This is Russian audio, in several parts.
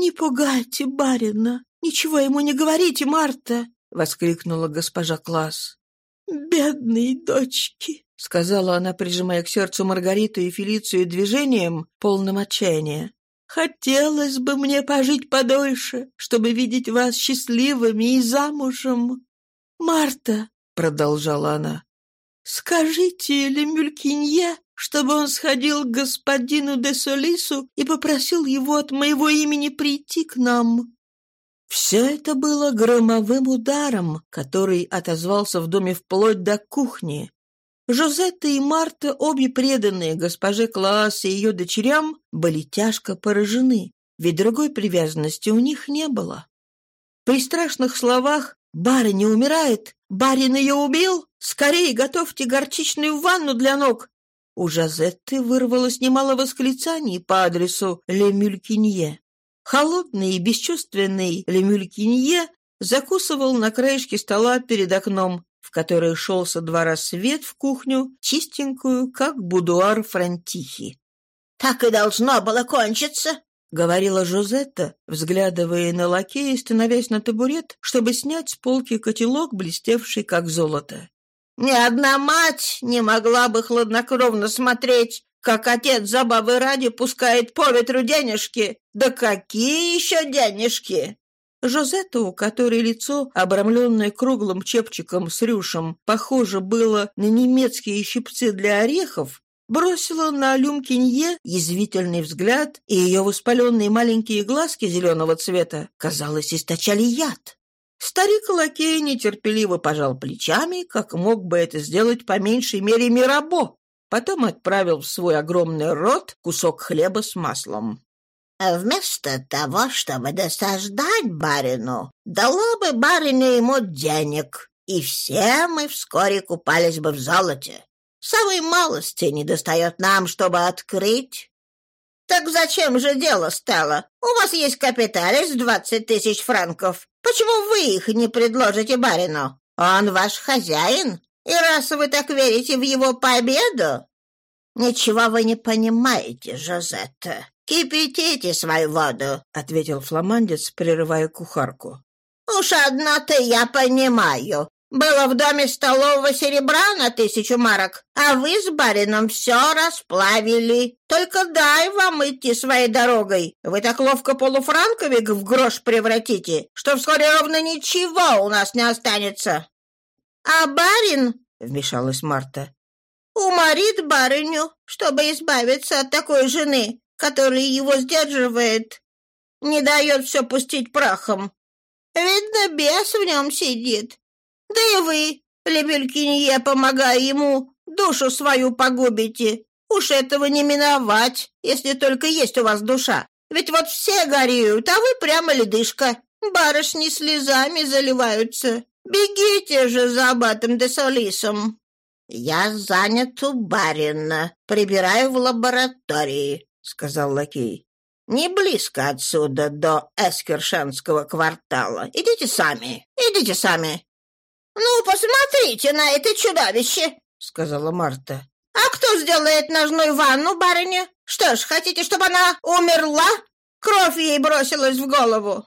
«Не пугайте, барина! Ничего ему не говорите, Марта!» — воскликнула госпожа Класс. «Бедные дочки!» — сказала она, прижимая к сердцу Маргариту и Фелицию движением, полным отчаяния. «Хотелось бы мне пожить подольше, чтобы видеть вас счастливыми и замужем!» «Марта!» — продолжала она. «Скажите Лемюлькинье, чтобы он сходил к господину де Солису и попросил его от моего имени прийти к нам». Все это было громовым ударом, который отозвался в доме вплоть до кухни. Жозетта и Марта, обе преданные госпоже Клаас и ее дочерям, были тяжко поражены, ведь другой привязанности у них не было. При страшных словах «барыня умирает», «барин ее убил», «скорее готовьте горчичную ванну для ног», у Жазетты вырвалось немало восклицаний по адресу Лемюлькинье. Холодный и бесчувственный Лемюлькинье закусывал на краешке стола перед окном, в которое шел со двора свет в кухню, чистенькую, как будуар Франтихи. «Так и должно было кончиться!» — говорила Жозетта, взглядывая на лакея и становясь на табурет, чтобы снять с полки котелок, блестевший как золото. Ни одна мать не могла бы хладнокровно смотреть, как отец за бабы ради пускает по ветру денежки. Да какие еще денежки!» Жозетту, у которой лицо, обрамленное круглым чепчиком с рюшем, похоже было на немецкие щипцы для орехов, бросила на Люмкинье язвительный взгляд, и ее воспаленные маленькие глазки зеленого цвета, казалось, источали яд. Старик Лакей нетерпеливо пожал плечами, как мог бы это сделать по меньшей мере Мирабо. Потом отправил в свой огромный рот кусок хлеба с маслом. «Вместо того, чтобы досаждать барину, дало бы барине ему денег, и все мы вскоре купались бы в золоте. Самой малости не достает нам, чтобы открыть «Так зачем же дело стало? У вас есть капиталец двадцать тысяч франков. Почему вы их не предложите барину? Он ваш хозяин, и раз вы так верите в его победу... Ничего вы не понимаете, Жозетта. Кипятите свою воду, — ответил фламандец, прерывая кухарку. Уж одно-то я понимаю. Было в доме столового серебра на тысячу марок, а вы с барином все расплавили. Только дай вам идти своей дорогой. Вы так ловко полуфранковик в грош превратите, что вскоре ровно ничего у нас не останется. А барин, — вмешалась Марта, — уморит барыню, чтобы избавиться от такой жены, которая его сдерживает, не дает все пустить прахом. Видно, бес в нем сидит. Да и вы, Лебелькинье, помогая ему, душу свою погубите. Уж этого не миновать, если только есть у вас душа. Ведь вот все горюют, а вы прямо ледышка. Барышни слезами заливаются. Бегите же за аббатом де Солисом. Я занят у барина, прибираю в лаборатории, сказал лакей. Не близко отсюда до Эскершенского квартала. Идите сами, идите сами. «Ну, посмотрите на это чудовище!» — сказала Марта. «А кто сделает ножную ванну, барыня? Что ж, хотите, чтобы она умерла?» Кровь ей бросилась в голову.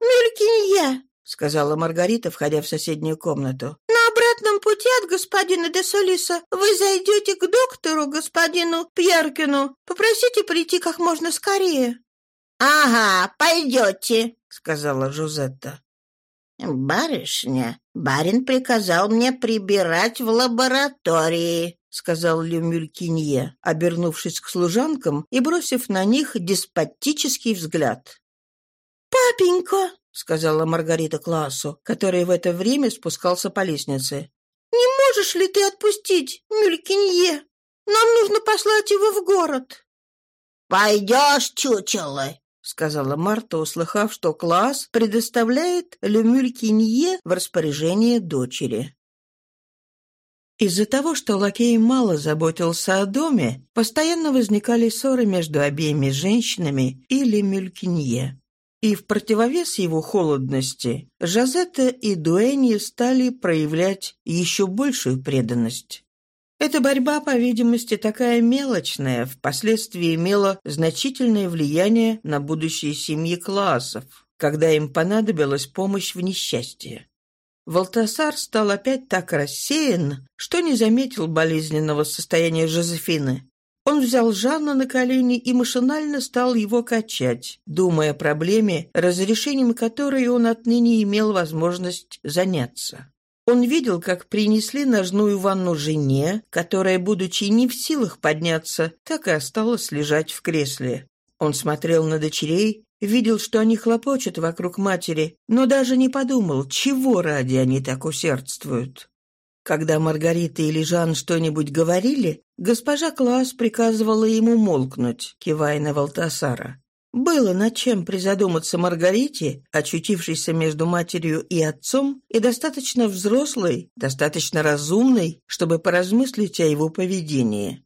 «Мелькинья!» — сказала Маргарита, входя в соседнюю комнату. «На обратном пути от господина де Солиса вы зайдете к доктору, господину Пьеркину. Попросите прийти как можно скорее». «Ага, пойдете», — сказала Жузетта. «Барышня, барин приказал мне прибирать в лаборатории», — сказал Люмюлькинье, обернувшись к служанкам и бросив на них деспотический взгляд. «Папенька!» — сказала Маргарита Классу, который в это время спускался по лестнице. «Не можешь ли ты отпустить Мюлькинье? Нам нужно послать его в город». «Пойдешь, чучело!» сказала Марта, услыхав, что класс предоставляет Лемюлькинье в распоряжение дочери. Из-за того, что лакей мало заботился о доме, постоянно возникали ссоры между обеими женщинами и Лемюлькинье. И в противовес его холодности Жазетта и Дуэни стали проявлять еще большую преданность. Эта борьба, по видимости, такая мелочная, впоследствии имела значительное влияние на будущие семьи классов, когда им понадобилась помощь в несчастье. Валтасар стал опять так рассеян, что не заметил болезненного состояния Жозефины. Он взял Жанна на колени и машинально стал его качать, думая о проблеме, разрешением которой он отныне имел возможность заняться. Он видел, как принесли ножную ванну жене, которая, будучи не в силах подняться, так и осталась лежать в кресле. Он смотрел на дочерей, видел, что они хлопочут вокруг матери, но даже не подумал, чего ради они так усердствуют. Когда Маргарита или Жан что-нибудь говорили, госпожа Класс приказывала ему молкнуть, кивая на Валтасара. Было над чем призадуматься Маргарите, очутившейся между матерью и отцом, и достаточно взрослой, достаточно разумной, чтобы поразмыслить о его поведении.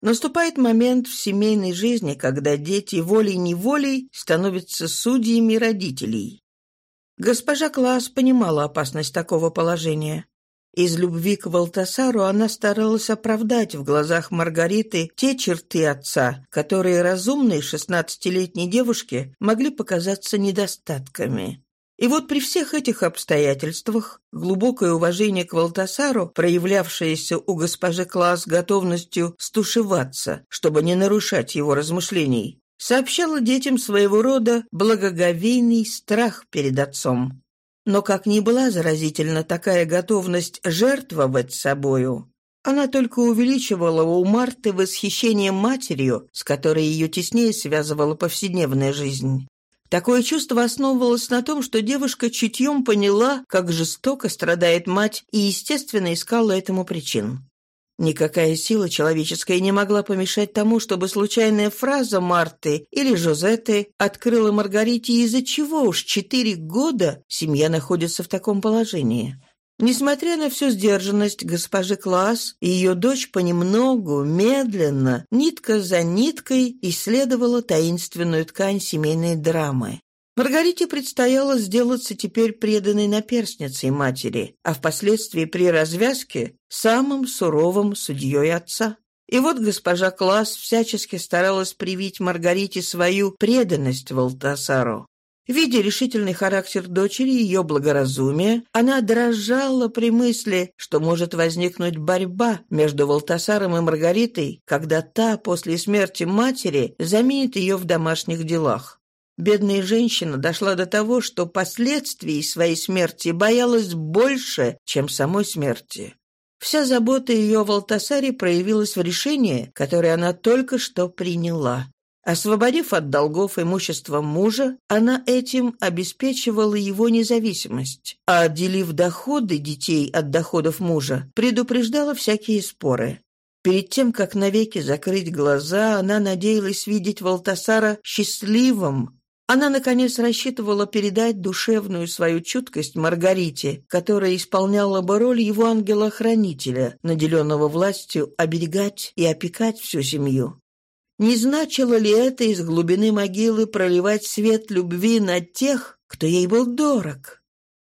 Наступает момент в семейной жизни, когда дети волей-неволей становятся судьями родителей. Госпожа Класс понимала опасность такого положения. Из любви к Валтасару она старалась оправдать в глазах Маргариты те черты отца, которые разумной шестнадцатилетней девушке могли показаться недостатками. И вот при всех этих обстоятельствах глубокое уважение к Валтасару, проявлявшееся у госпожи Класс готовностью стушеваться, чтобы не нарушать его размышлений, сообщало детям своего рода благоговейный страх перед отцом. Но как ни была заразительна такая готовность жертвовать собою, она только увеличивала у Марты восхищение матерью, с которой ее теснее связывала повседневная жизнь. Такое чувство основывалось на том, что девушка чутьем поняла, как жестоко страдает мать, и, естественно, искала этому причин. Никакая сила человеческая не могла помешать тому, чтобы случайная фраза Марты или Жозетты открыла Маргарите, из-за чего уж четыре года семья находится в таком положении. Несмотря на всю сдержанность госпожи Класс, ее дочь понемногу, медленно, нитка за ниткой исследовала таинственную ткань семейной драмы. Маргарите предстояло сделаться теперь преданной наперстницей матери, а впоследствии при развязке самым суровым судьей отца. И вот госпожа Класс всячески старалась привить Маргарите свою преданность Валтасару. Видя решительный характер дочери и ее благоразумие, она дрожала при мысли, что может возникнуть борьба между Волтасаром и Маргаритой, когда та после смерти матери заменит ее в домашних делах. Бедная женщина дошла до того, что последствий своей смерти боялась больше, чем самой смерти. Вся забота ее в Алтасаре проявилась в решении, которое она только что приняла. Освободив от долгов имущество мужа, она этим обеспечивала его независимость, а отделив доходы детей от доходов мужа, предупреждала всякие споры. Перед тем, как навеки закрыть глаза, она надеялась видеть Валтасара счастливым, она, наконец, рассчитывала передать душевную свою чуткость Маргарите, которая исполняла бы роль его ангела-хранителя, наделенного властью оберегать и опекать всю семью. Не значило ли это из глубины могилы проливать свет любви на тех, кто ей был дорог?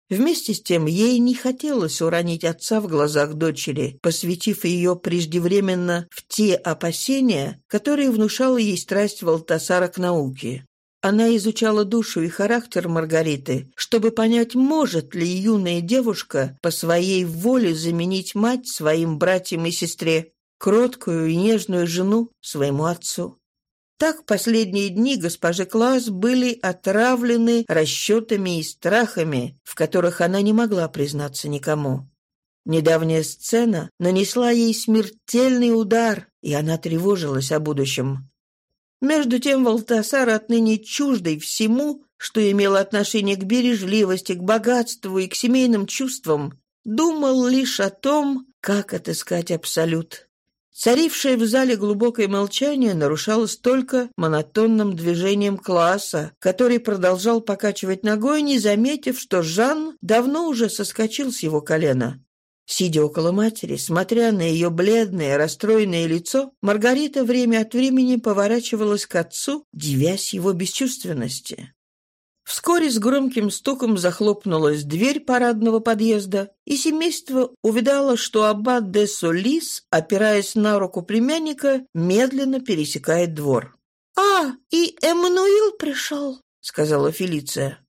Вместе с тем ей не хотелось уронить отца в глазах дочери, посвятив ее преждевременно в те опасения, которые внушала ей страсть Валтасара к науке. Она изучала душу и характер Маргариты, чтобы понять, может ли юная девушка по своей воле заменить мать своим братьям и сестре, кроткую и нежную жену своему отцу. Так последние дни госпожи Класс были отравлены расчетами и страхами, в которых она не могла признаться никому. Недавняя сцена нанесла ей смертельный удар, и она тревожилась о будущем. Между тем Валтасар отныне чуждой всему, что имело отношение к бережливости, к богатству и к семейным чувствам, думал лишь о том, как отыскать абсолют. Царившее в зале глубокое молчание нарушалось только монотонным движением класса, который продолжал покачивать ногой, не заметив, что Жан давно уже соскочил с его колена. Сидя около матери, смотря на ее бледное, расстроенное лицо, Маргарита время от времени поворачивалась к отцу, дивясь его бесчувственности. Вскоре с громким стуком захлопнулась дверь парадного подъезда, и семейство увидало, что аббат де Солис, опираясь на руку племянника, медленно пересекает двор. «А, и Эммануил пришел», — сказала Фелиция.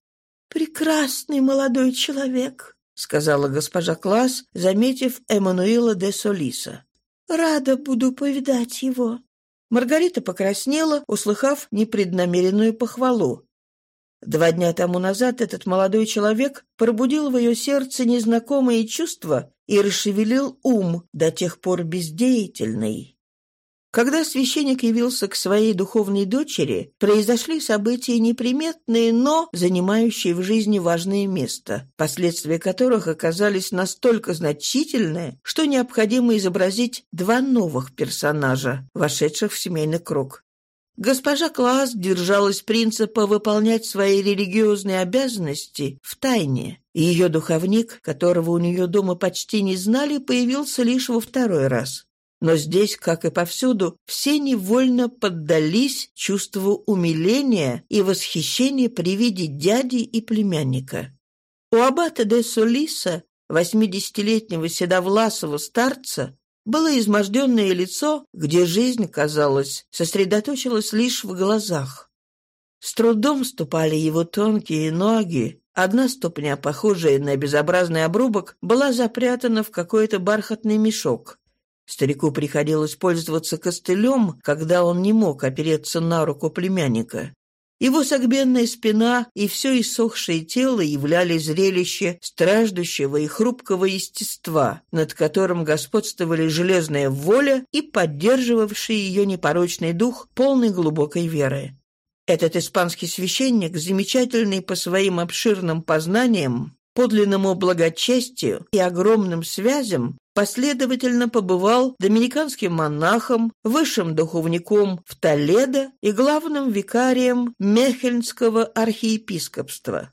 «Прекрасный молодой человек сказала госпожа Класс, заметив Эммануила де Солиса. «Рада буду повидать его». Маргарита покраснела, услыхав непреднамеренную похвалу. Два дня тому назад этот молодой человек пробудил в ее сердце незнакомые чувства и расшевелил ум, до тех пор бездеятельный. Когда священник явился к своей духовной дочери, произошли события неприметные, но занимающие в жизни важное место, последствия которых оказались настолько значительные, что необходимо изобразить два новых персонажа, вошедших в семейный круг. Госпожа Класс держалась принципа выполнять свои религиозные обязанности в тайне. и Ее духовник, которого у нее дома почти не знали, появился лишь во второй раз. Но здесь, как и повсюду, все невольно поддались чувству умиления и восхищения при виде дяди и племянника. У аббата де Солиса, восьмидесятилетнего седовласого старца, было изможденное лицо, где жизнь, казалось, сосредоточилась лишь в глазах. С трудом ступали его тонкие ноги, одна ступня, похожая на безобразный обрубок, была запрятана в какой-то бархатный мешок – Старику приходилось пользоваться костылем, когда он не мог опереться на руку племянника. Его согбенная спина и все иссохшее тело являли зрелище страждущего и хрупкого естества, над которым господствовали железная воля и поддерживавший ее непорочный дух, полный глубокой веры. Этот испанский священник, замечательный по своим обширным познаниям, подлинному благочестию и огромным связям, Последовательно побывал доминиканским монахом, высшим духовником в Толедо и главным викарием Мехельнского архиепископства.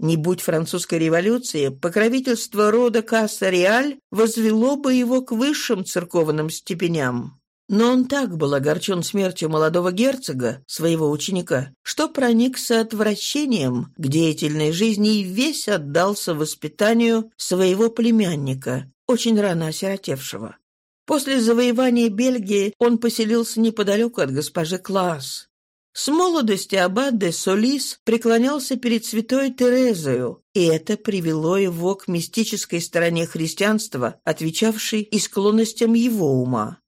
Не будь французской революции, покровительство рода Касса-Реаль возвело бы его к высшим церковным степеням. Но он так был огорчен смертью молодого герцога, своего ученика, что проникся отвращением к деятельной жизни и весь отдался воспитанию своего племянника, очень рано осиротевшего. После завоевания Бельгии он поселился неподалеку от госпожи Класс. С молодости аббат де Солис преклонялся перед святой Терезою, и это привело его к мистической стороне христианства, отвечавшей и склонностям его ума.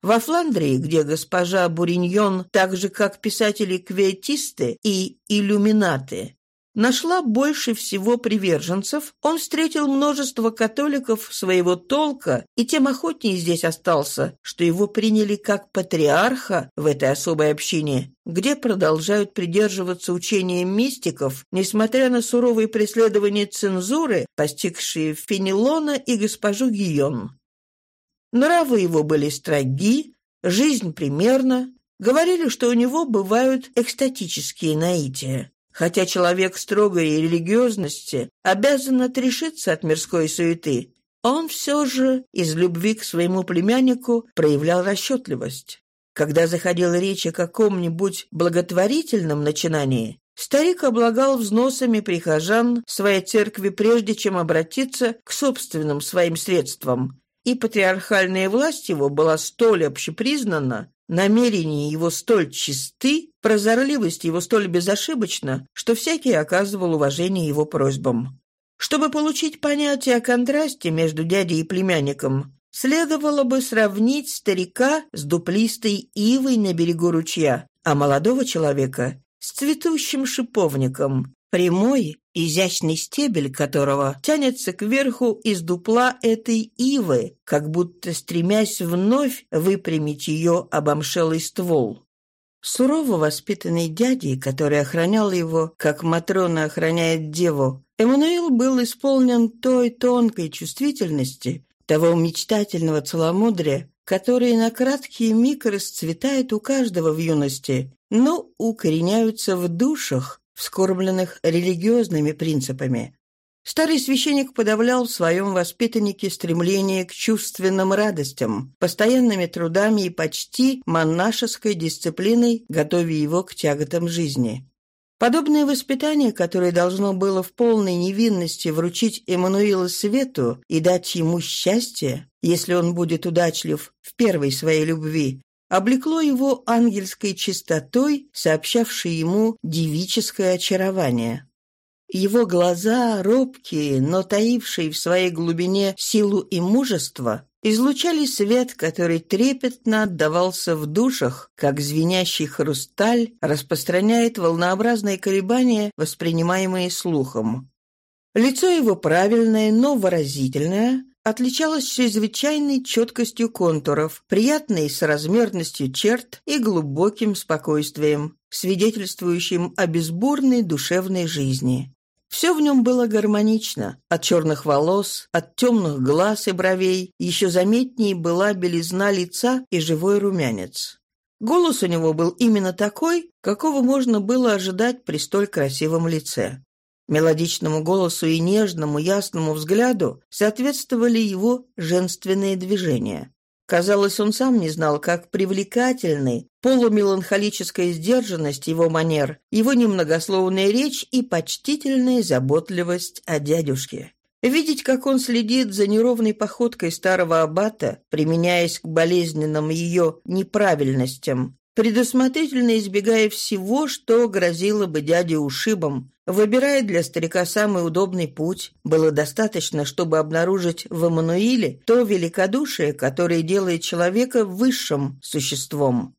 Во Фландрии, где госпожа Буриньон, так же как писатели-кветисты и иллюминаты, нашла больше всего приверженцев, он встретил множество католиков своего толка и тем охотнее здесь остался, что его приняли как патриарха в этой особой общине, где продолжают придерживаться учения мистиков, несмотря на суровые преследования цензуры, постигшие Фенелона и госпожу Гийон. Нравы его были строги, жизнь примерна, говорили, что у него бывают экстатические наития. Хотя человек строгой религиозности обязан отрешиться от мирской суеты, он все же из любви к своему племяннику проявлял расчетливость. Когда заходила речь о каком-нибудь благотворительном начинании, старик облагал взносами прихожан своей церкви прежде, чем обратиться к собственным своим средствам, и патриархальная власть его была столь общепризнана, намерения его столь чисты, прозорливость его столь безошибочна, что всякий оказывал уважение его просьбам. Чтобы получить понятие о контрасте между дядей и племянником, следовало бы сравнить старика с дуплистой ивой на берегу ручья, а молодого человека с цветущим шиповником, Прямой изящный стебель которого тянется кверху из дупла этой ивы, как будто стремясь вновь выпрямить ее обомшелый ствол. Сурово воспитанный дядей, который охранял его, как Матрона охраняет деву, Эммануил был исполнен той тонкой чувствительности, того мечтательного целомудрия, которые на краткий миг расцветают у каждого в юности, но укореняются в душах, вскормленных религиозными принципами. Старый священник подавлял в своем воспитаннике стремление к чувственным радостям, постоянными трудами и почти монашеской дисциплиной, готовя его к тяготам жизни. Подобное воспитание, которое должно было в полной невинности вручить Эммануила свету и дать ему счастье, если он будет удачлив в первой своей любви, облекло его ангельской чистотой, сообщавшей ему девическое очарование. Его глаза, робкие, но таившие в своей глубине силу и мужество, излучали свет, который трепетно отдавался в душах, как звенящий хрусталь распространяет волнообразные колебания, воспринимаемые слухом. Лицо его правильное, но выразительное – отличалась чрезвычайной четкостью контуров, приятной соразмерностью черт и глубоким спокойствием, свидетельствующим о безборной душевной жизни. Все в нем было гармонично. От черных волос, от темных глаз и бровей еще заметнее была белизна лица и живой румянец. Голос у него был именно такой, какого можно было ожидать при столь красивом лице мелодичному голосу и нежному ясному взгляду соответствовали его женственные движения. Казалось, он сам не знал, как привлекательны полумеланхолическая сдержанность его манер, его немногословная речь и почтительная заботливость о дядюшке. Видеть, как он следит за неровной походкой старого аббата, применяясь к болезненным ее неправильностям, Предусмотрительно избегая всего, что грозило бы дяде ушибом, выбирая для старика самый удобный путь, было достаточно, чтобы обнаружить в Эммануиле то великодушие, которое делает человека высшим существом.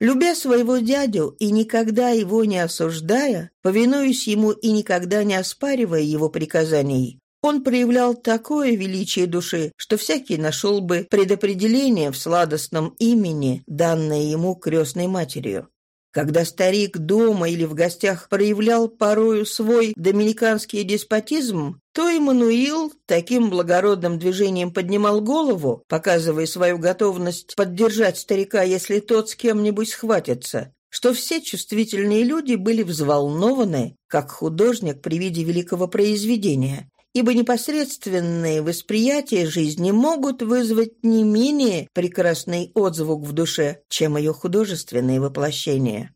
Любя своего дядю и никогда его не осуждая, повинуясь ему и никогда не оспаривая его приказаний, он проявлял такое величие души, что всякий нашел бы предопределение в сладостном имени, данное ему крестной матерью. Когда старик дома или в гостях проявлял порою свой доминиканский деспотизм, то Эммануил таким благородным движением поднимал голову, показывая свою готовность поддержать старика, если тот с кем-нибудь схватится, что все чувствительные люди были взволнованы, как художник при виде великого произведения, ибо непосредственные восприятия жизни могут вызвать не менее прекрасный отзвук в душе, чем ее художественные воплощения.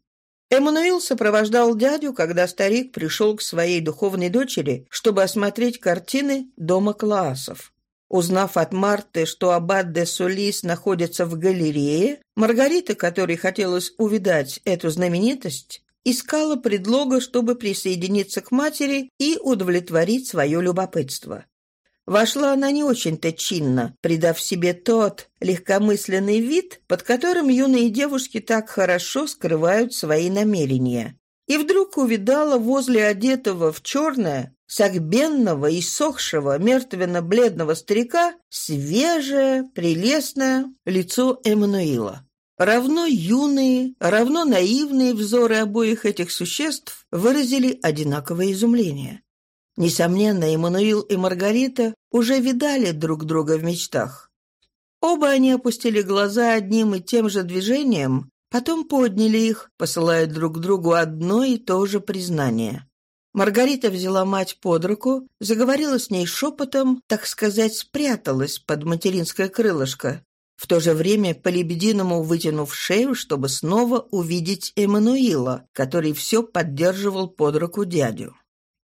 Эммануил сопровождал дядю, когда старик пришел к своей духовной дочери, чтобы осмотреть картины дома классов. Узнав от Марты, что аббат де Сулис находится в галерее, Маргарита, которой хотелось увидать эту знаменитость, искала предлога, чтобы присоединиться к матери и удовлетворить свое любопытство. Вошла она не очень-то чинно, придав себе тот легкомысленный вид, под которым юные девушки так хорошо скрывают свои намерения. И вдруг увидала возле одетого в черное, сагбенного и сохшего, мертвенно-бледного старика свежее, прелестное лицо Эммануила. Равно юные, равно наивные взоры обоих этих существ выразили одинаковое изумление. Несомненно, Эммануил и Маргарита уже видали друг друга в мечтах. Оба они опустили глаза одним и тем же движением, потом подняли их, посылая друг другу одно и то же признание. Маргарита взяла мать под руку, заговорила с ней шепотом, так сказать, спряталась под материнское крылышко, в то же время по лебединому вытянув шею, чтобы снова увидеть Эммануила, который все поддерживал под руку дядю.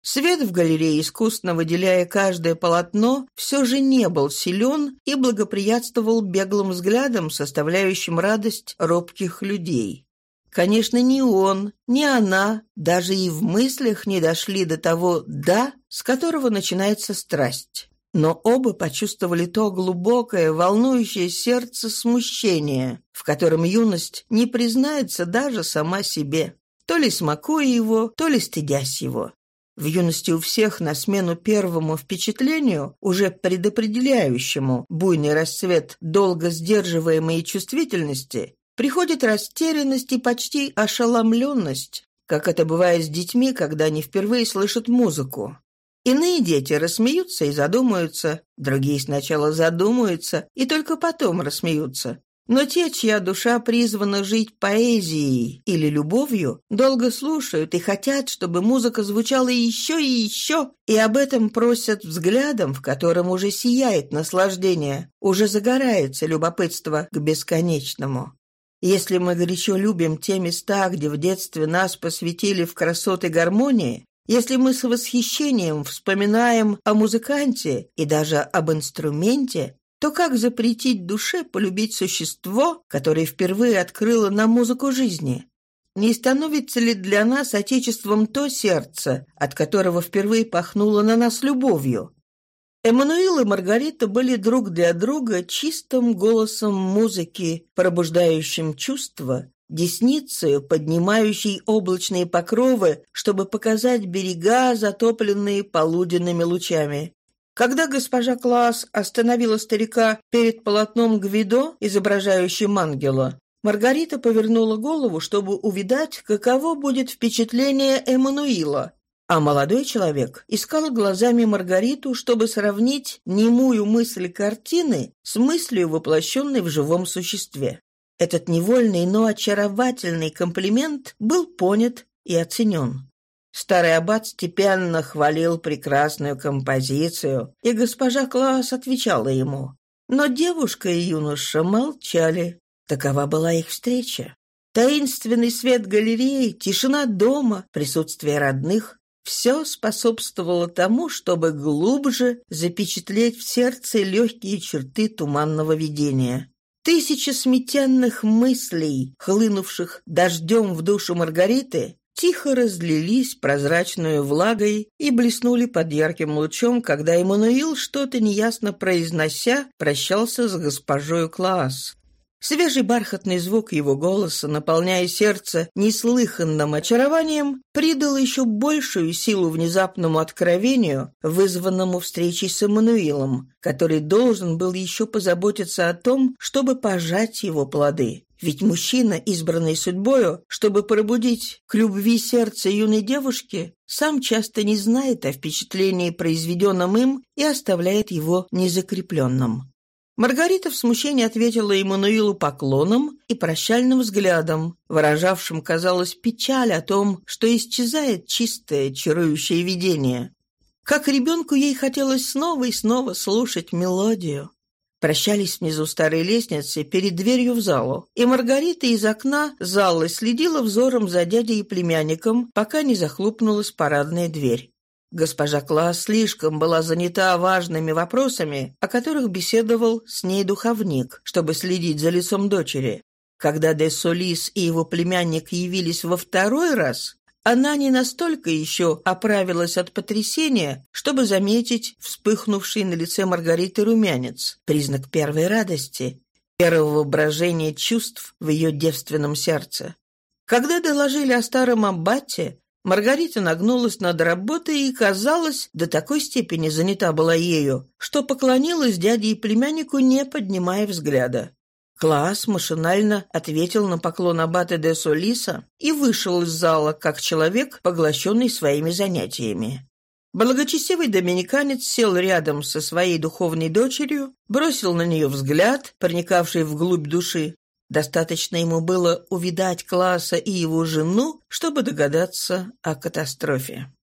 Свет в галерее, искусно выделяя каждое полотно, все же не был силен и благоприятствовал беглым взглядом, составляющим радость робких людей. Конечно, ни он, ни она даже и в мыслях не дошли до того «да», с которого начинается страсть но оба почувствовали то глубокое, волнующее сердце смущение, в котором юность не признается даже сама себе, то ли смакуя его, то ли стыдясь его. В юности у всех на смену первому впечатлению, уже предопределяющему буйный расцвет долго сдерживаемой чувствительности, приходит растерянность и почти ошеломленность, как это бывает с детьми, когда они впервые слышат музыку. Иные дети рассмеются и задумаются, другие сначала задумаются и только потом рассмеются. Но те, чья душа призвана жить поэзией или любовью, долго слушают и хотят, чтобы музыка звучала еще и еще, и об этом просят взглядом, в котором уже сияет наслаждение, уже загорается любопытство к бесконечному. Если мы горячо любим те места, где в детстве нас посвятили в красоты гармонии, если мы с восхищением вспоминаем о музыканте и даже об инструменте, то как запретить душе полюбить существо, которое впервые открыло нам музыку жизни? Не становится ли для нас отечеством то сердце, от которого впервые пахнуло на нас любовью? Эммануил и Маргарита были друг для друга чистым голосом музыки, пробуждающим чувства, десницей, поднимающей облачные покровы, чтобы показать берега, затопленные полуденными лучами. Когда госпожа Класс остановила старика перед полотном Гвидо, изображающим ангела, Маргарита повернула голову, чтобы увидать, каково будет впечатление Эммануила. А молодой человек искал глазами Маргариту, чтобы сравнить немую мысль картины с мыслью, воплощенной в живом существе. Этот невольный, но очаровательный комплимент был понят и оценен. Старый аббат степенно хвалил прекрасную композицию, и госпожа Клаас отвечала ему. Но девушка и юноша молчали. Такова была их встреча. Таинственный свет галереи, тишина дома, присутствие родных — все способствовало тому, чтобы глубже запечатлеть в сердце легкие черты туманного видения. Тысячи сметенных мыслей, хлынувших дождем в душу Маргариты, тихо разлились прозрачной влагой и блеснули под ярким лучом, когда Эммануил, что-то неясно произнося, прощался с госпожою Клаас. Свежий бархатный звук его голоса, наполняя сердце неслыханным очарованием, придал еще большую силу внезапному откровению, вызванному встречей с Эммануилом, который должен был еще позаботиться о том, чтобы пожать его плоды. Ведь мужчина, избранный судьбою, чтобы пробудить к любви сердце юной девушки, сам часто не знает о впечатлении, произведенном им, и оставляет его незакрепленным. Маргарита в смущении ответила Эммануилу поклоном и прощальным взглядом, выражавшим, казалось, печаль о том, что исчезает чистое, чарующее видение. Как ребенку ей хотелось снова и снова слушать мелодию. Прощались внизу старой лестницы перед дверью в залу, и Маргарита из окна залы следила взором за дядей и племянником, пока не захлопнулась парадная дверь. Госпожа Класс слишком была занята важными вопросами, о которых беседовал с ней духовник, чтобы следить за лицом дочери. Когда де Солис и его племянник явились во второй раз, она не настолько еще оправилась от потрясения, чтобы заметить вспыхнувший на лице Маргариты румянец, признак первой радости, первого брожения чувств в ее девственном сердце. Когда доложили о старом аббате, Маргарита нагнулась над работой и, казалось, до такой степени занята была ею, что поклонилась дяде и племяннику, не поднимая взгляда. Класс машинально ответил на поклон аббата де Солиса и вышел из зала, как человек, поглощенный своими занятиями. Благочестивый доминиканец сел рядом со своей духовной дочерью, бросил на нее взгляд, проникавший вглубь души, Достаточно ему было увидать класса и его жену, чтобы догадаться о катастрофе.